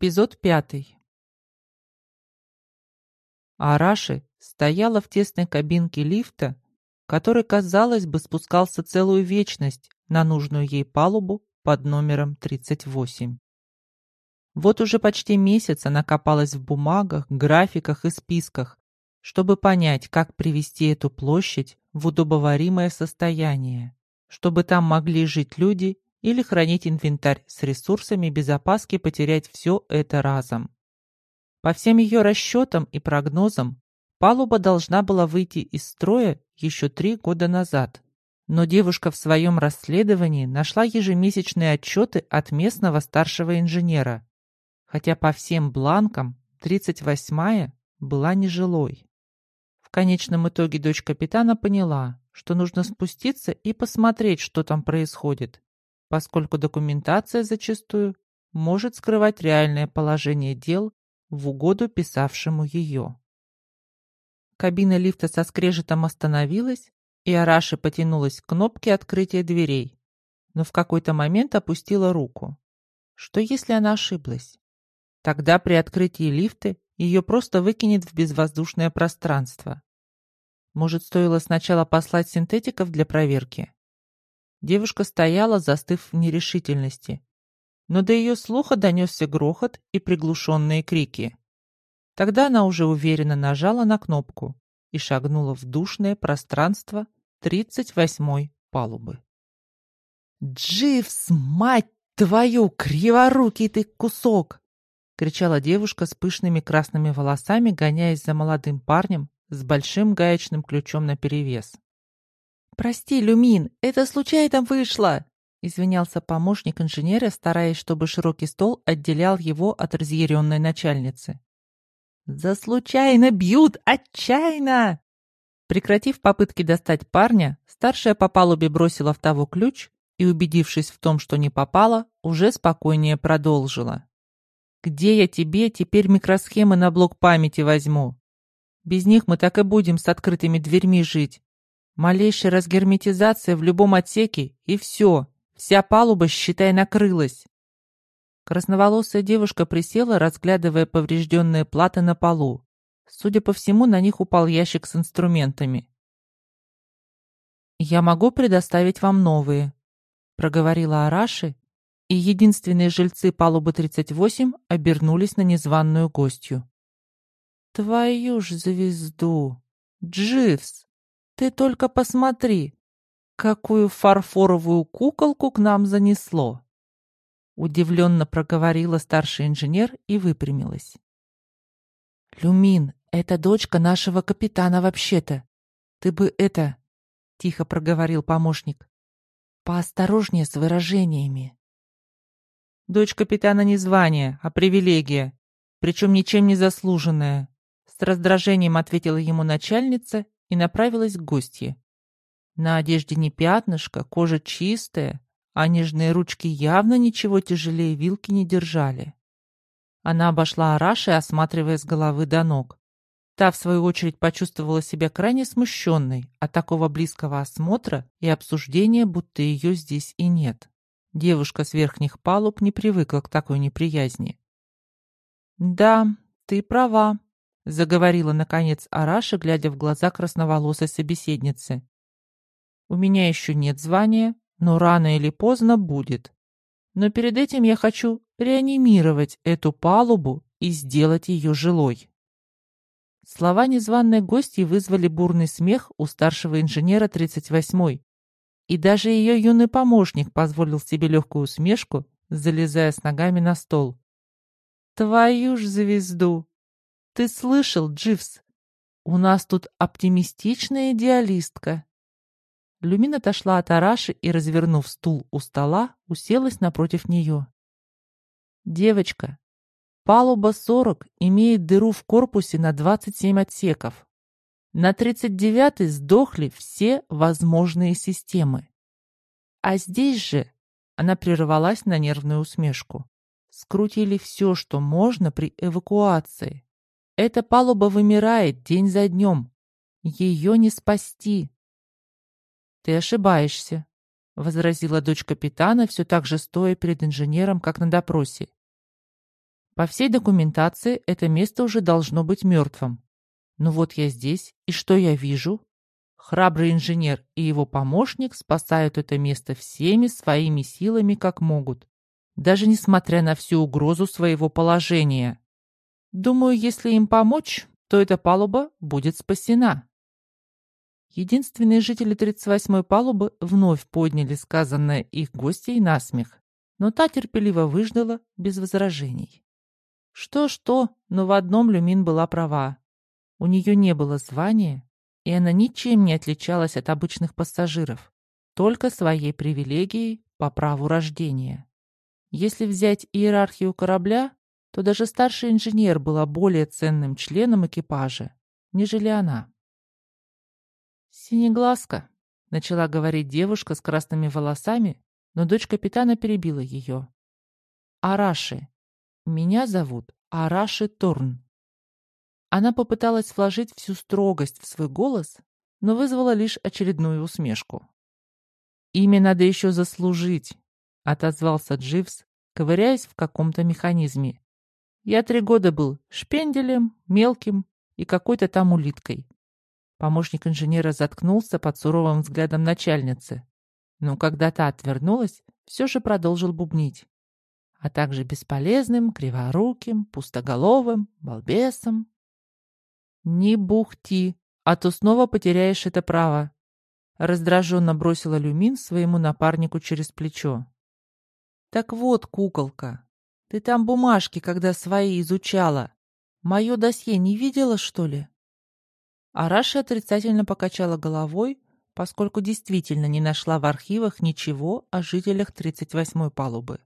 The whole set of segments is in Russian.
Эпизод пятый. Араши стояла в тесной кабинке лифта, который, казалось бы, спускался целую вечность на нужную ей палубу под номером 38. Вот уже почти месяц она копалась в бумагах, графиках и списках, чтобы понять, как привести эту площадь в удобоваримое состояние, чтобы там могли жить люди или хранить инвентарь с ресурсами без опаски потерять все это разом. По всем ее расчетам и прогнозам, палуба должна была выйти из строя еще три года назад. Но девушка в своем расследовании нашла ежемесячные отчеты от местного старшего инженера, хотя по всем бланкам 38-я была нежилой. В конечном итоге дочь капитана поняла, что нужно спуститься и посмотреть, что там происходит, поскольку документация зачастую может скрывать реальное положение дел в угоду писавшему ее. Кабина лифта со скрежетом остановилась, и Араши потянулась к кнопке открытия дверей, но в какой-то момент опустила руку. Что если она ошиблась? Тогда при открытии лифта ее просто выкинет в безвоздушное пространство. Может, стоило сначала послать синтетиков для проверки? Девушка стояла, застыв в нерешительности. Но до ее слуха донесся грохот и приглушенные крики. Тогда она уже уверенно нажала на кнопку и шагнула в душное пространство 38-й палубы. «Дживс, мать твою, криворукий ты кусок!» — кричала девушка с пышными красными волосами, гоняясь за молодым парнем с большим гаечным ключом наперевес. «Прости, Люмин, это случайно вышло!» Извинялся помощник инженера, стараясь, чтобы широкий стол отделял его от разъяренной начальницы. «За случайно бьют! Отчаянно!» Прекратив попытки достать парня, старшая по палубе бросила в того ключ и, убедившись в том, что не попала, уже спокойнее продолжила. «Где я тебе теперь микросхемы на блок памяти возьму? Без них мы так и будем с открытыми дверьми жить, Малейшая разгерметизация в любом отсеке, и все. Вся палуба, считай, накрылась. Красноволосая девушка присела, разглядывая поврежденные платы на полу. Судя по всему, на них упал ящик с инструментами. «Я могу предоставить вам новые», — проговорила Араши, и единственные жильцы палубы 38 обернулись на незваную гостью. «Твою ж звезду! Дживс!» Ты только посмотри, какую фарфоровую куколку к нам занесло!» Удивленно проговорила старший инженер и выпрямилась. «Люмин, это дочка нашего капитана вообще-то. Ты бы это...» — тихо проговорил помощник. «Поосторожнее с выражениями». «Дочь капитана не звание, а привилегия, причем ничем не заслуженная», — с раздражением ответила ему начальница и направилась к гостье. На одежде не пятнышко, кожа чистая, а нежные ручки явно ничего тяжелее вилки не держали. Она обошла Араши, осматривая с головы до ног. Та, в свою очередь, почувствовала себя крайне смущенной от такого близкого осмотра и обсуждения, будто ее здесь и нет. Девушка с верхних палуб не привыкла к такой неприязни. «Да, ты права», заговорила, наконец, Араша, глядя в глаза красноволосой собеседницы. «У меня еще нет звания, но рано или поздно будет. Но перед этим я хочу реанимировать эту палубу и сделать ее жилой». Слова незваной гости вызвали бурный смех у старшего инженера 38-й, и даже ее юный помощник позволил себе легкую усмешку, залезая с ногами на стол. «Твою ж звезду! Ты слышал, Дживс? У нас тут оптимистичная идеалистка. Люмин отошла от Араши и, развернув стул у стола, уселась напротив нее. «Девочка, палуба 40 имеет дыру в корпусе на 27 отсеков. На 39-й сдохли все возможные системы. А здесь же...» Она прервалась на нервную усмешку. «Скрутили все, что можно при эвакуации. Эта палуба вымирает день за днем. Ее не спасти. Ты ошибаешься, — возразила дочь капитана, все так же стоя перед инженером, как на допросе. По всей документации это место уже должно быть мертвым. Но вот я здесь, и что я вижу? Храбрый инженер и его помощник спасают это место всеми своими силами, как могут, даже несмотря на всю угрозу своего положения. Думаю, если им помочь, то эта палуба будет спасена. Единственные жители 38-й палубы вновь подняли сказанное их гостей на смех, но та терпеливо выждала без возражений. Что-что, но в одном Люмин была права. У нее не было звания, и она ничем не отличалась от обычных пассажиров, только своей привилегией по праву рождения. Если взять иерархию корабля, то даже старший инженер была более ценным членом экипажа, нежели она. «Синеглазка», — начала говорить девушка с красными волосами, но дочь капитана перебила ее. «Араши. Меня зовут Араши Торн». Она попыталась вложить всю строгость в свой голос, но вызвала лишь очередную усмешку. «Имя надо еще заслужить», — отозвался Дживс, ковыряясь в каком-то механизме. «Я три года был шпенделем, мелким и какой-то там улиткой». Помощник инженера заткнулся под суровым взглядом начальницы, но когда та отвернулась, все же продолжил бубнить, а также бесполезным, криворуким, пустоголовым, балбесом. «Не бухти, а то снова потеряешь это право», раздраженно бросила Люмин своему напарнику через плечо. «Так вот, куколка, ты там бумажки, когда свои изучала. Мое досье не видела, что ли?» Араша отрицательно покачала головой, поскольку действительно не нашла в архивах ничего о жителях 38-й палубы.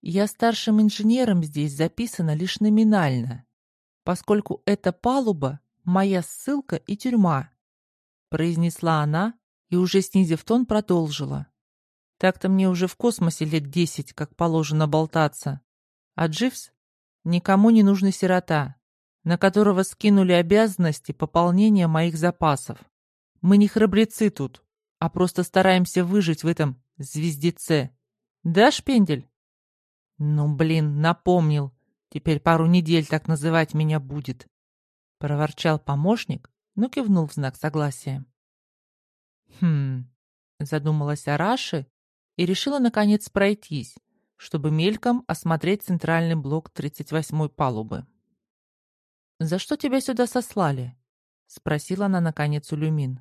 «Я старшим инженером здесь записана лишь номинально поскольку эта палуба — моя ссылка и тюрьма», — произнесла она и, уже снизив тон, продолжила. «Так-то мне уже в космосе лет десять, как положено болтаться. А Дживс — никому не нужный сирота, на которого скинули обязанности пополнения моих запасов. Мы не храбрецы тут, а просто стараемся выжить в этом звездеце. Да, Шпендель?» «Ну, блин, напомнил. Теперь пару недель так называть меня будет. Проворчал помощник, но кивнул в знак согласия. Хм, задумалась Араши и решила наконец пройтись, чтобы мельком осмотреть центральный блок 38-й палубы. «За что тебя сюда сослали?» — спросила она наконец у Люмин.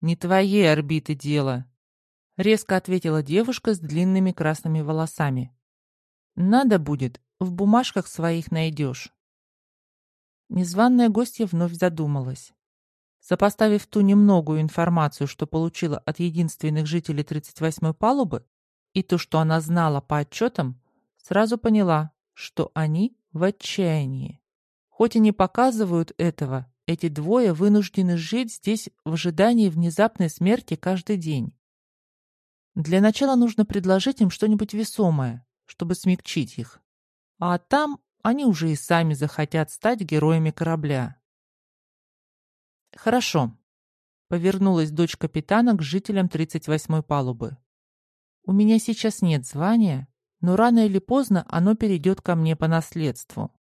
«Не твоей орбиты дело», — резко ответила девушка с длинными красными волосами. «Надо будет, в бумажках своих найдешь. Незваная гостья вновь задумалась. Сопоставив ту немногую информацию, что получила от единственных жителей 38-й палубы, и то, что она знала по отчетам, сразу поняла, что они в отчаянии. Хоть и не показывают этого, эти двое вынуждены жить здесь в ожидании внезапной смерти каждый день. Для начала нужно предложить им что-нибудь весомое, чтобы смягчить их а там они уже и сами захотят стать героями корабля. Хорошо. Повернулась дочь капитана к жителям 38-й палубы. У меня сейчас нет звания, но рано или поздно оно перейдет ко мне по наследству.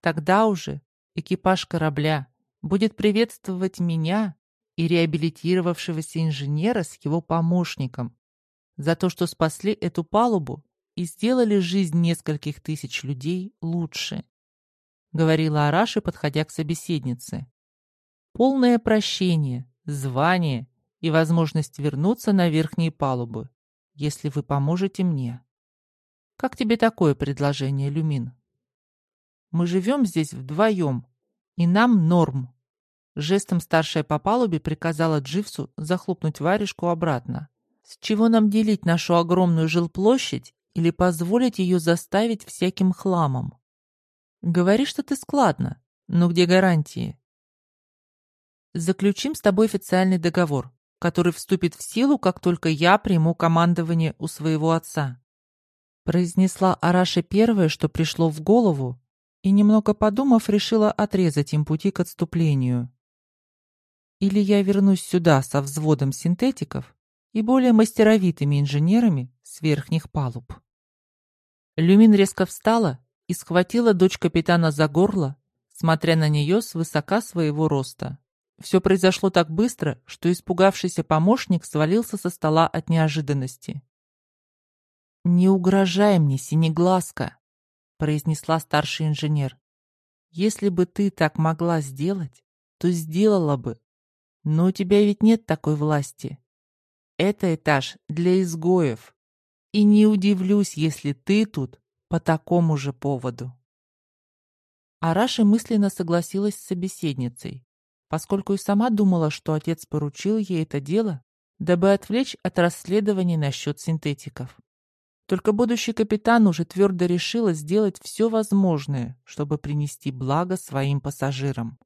Тогда уже экипаж корабля будет приветствовать меня и реабилитировавшегося инженера с его помощником за то, что спасли эту палубу и сделали жизнь нескольких тысяч людей лучше», — говорила Араши, подходя к собеседнице. «Полное прощение, звание и возможность вернуться на верхние палубы, если вы поможете мне. Как тебе такое предложение, Люмин? Мы живем здесь вдвоем, и нам норм». Жестом старшая по палубе приказала Дживсу захлопнуть варежку обратно. «С чего нам делить нашу огромную жилплощадь или позволить ее заставить всяким хламом. Говори, что ты складно, но где гарантии? Заключим с тобой официальный договор, который вступит в силу, как только я приму командование у своего отца. Произнесла Араша первое, что пришло в голову, и, немного подумав, решила отрезать им пути к отступлению. Или я вернусь сюда со взводом синтетиков и более мастеровитыми инженерами с верхних палуб. Люмин резко встала и схватила дочь капитана за горло, смотря на нее с высока своего роста. Все произошло так быстро, что испугавшийся помощник свалился со стола от неожиданности. «Не угрожай мне, синеглазка!» — произнесла старший инженер. «Если бы ты так могла сделать, то сделала бы. Но у тебя ведь нет такой власти. Это этаж для изгоев. И не удивлюсь, если ты тут по такому же поводу». Араша мысленно согласилась с собеседницей, поскольку и сама думала, что отец поручил ей это дело, дабы отвлечь от расследований насчет синтетиков. Только будущий капитан уже твердо решила сделать все возможное, чтобы принести благо своим пассажирам.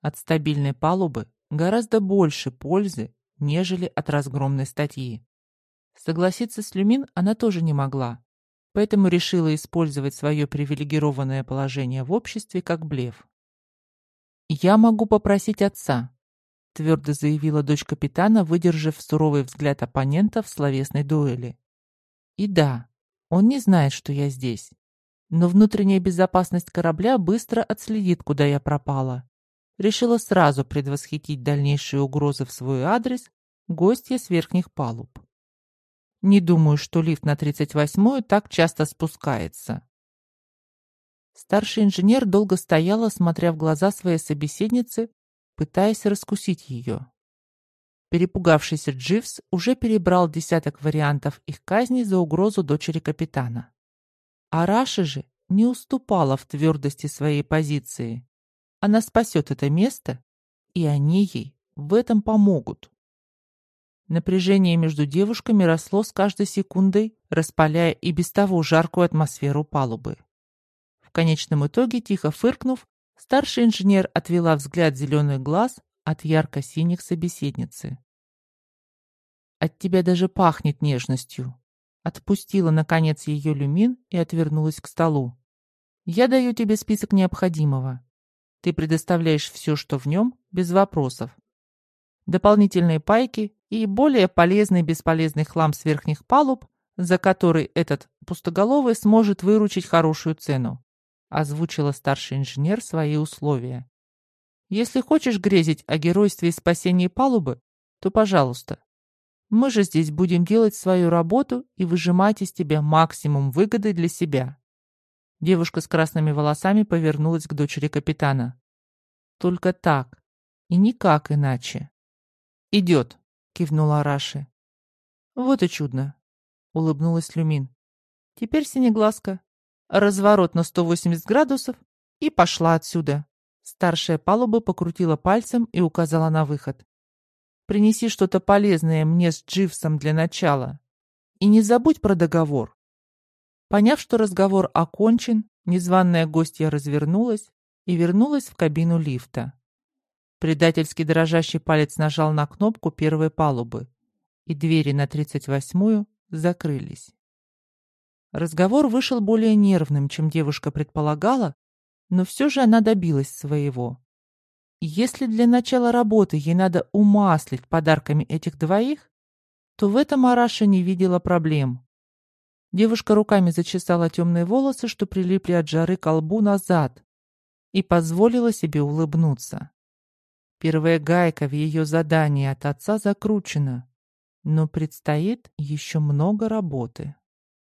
От стабильной палубы гораздо больше пользы, нежели от разгромной статьи. Согласиться с Люмин она тоже не могла, поэтому решила использовать свое привилегированное положение в обществе как блеф. «Я могу попросить отца», — твердо заявила дочь капитана, выдержав суровый взгляд оппонента в словесной дуэли. И да, он не знает, что я здесь. Но внутренняя безопасность корабля быстро отследит, куда я пропала. Решила сразу предвосхитить дальнейшие угрозы в свой адрес гостья с верхних палуб. Не думаю, что лифт на 38-ю так часто спускается. Старший инженер долго стояла, смотря в глаза своей собеседницы, пытаясь раскусить ее. Перепугавшийся Дживс уже перебрал десяток вариантов их казни за угрозу дочери капитана. А Раша же не уступала в твердости своей позиции. Она спасет это место, и они ей в этом помогут. Напряжение между девушками росло с каждой секундой, распаляя и без того жаркую атмосферу палубы. В конечном итоге, тихо фыркнув, старший инженер отвела взгляд зеленый глаз от ярко-синих собеседницы. «От тебя даже пахнет нежностью». Отпустила, наконец, ее люмин и отвернулась к столу. «Я даю тебе список необходимого. Ты предоставляешь все, что в нем, без вопросов. Дополнительные пайки и более полезный бесполезный хлам с верхних палуб, за который этот пустоголовый сможет выручить хорошую цену», озвучила старший инженер свои условия. Если хочешь грезить о геройстве и спасении палубы, то пожалуйста. Мы же здесь будем делать свою работу и выжимать из тебя максимум выгоды для себя. Девушка с красными волосами повернулась к дочери капитана. Только так. И никак иначе. «Идет», — кивнула Раши. «Вот и чудно», — улыбнулась Люмин. «Теперь синеглазка. Разворот на 180 градусов и пошла отсюда». Старшая палуба покрутила пальцем и указала на выход. «Принеси что-то полезное мне с Дживсом для начала. И не забудь про договор». Поняв, что разговор окончен, незваная гостья развернулась и вернулась в кабину лифта. Предательский дрожащий палец нажал на кнопку первой палубы, и двери на 38-ю закрылись. Разговор вышел более нервным, чем девушка предполагала, но все же она добилась своего. Если для начала работы ей надо умаслить подарками этих двоих, то в этом Араша не видела проблем. Девушка руками зачесала темные волосы, что прилипли от жары к лбу назад, и позволила себе улыбнуться. Первая гайка в ее задании от отца закручена, но предстоит еще много работы.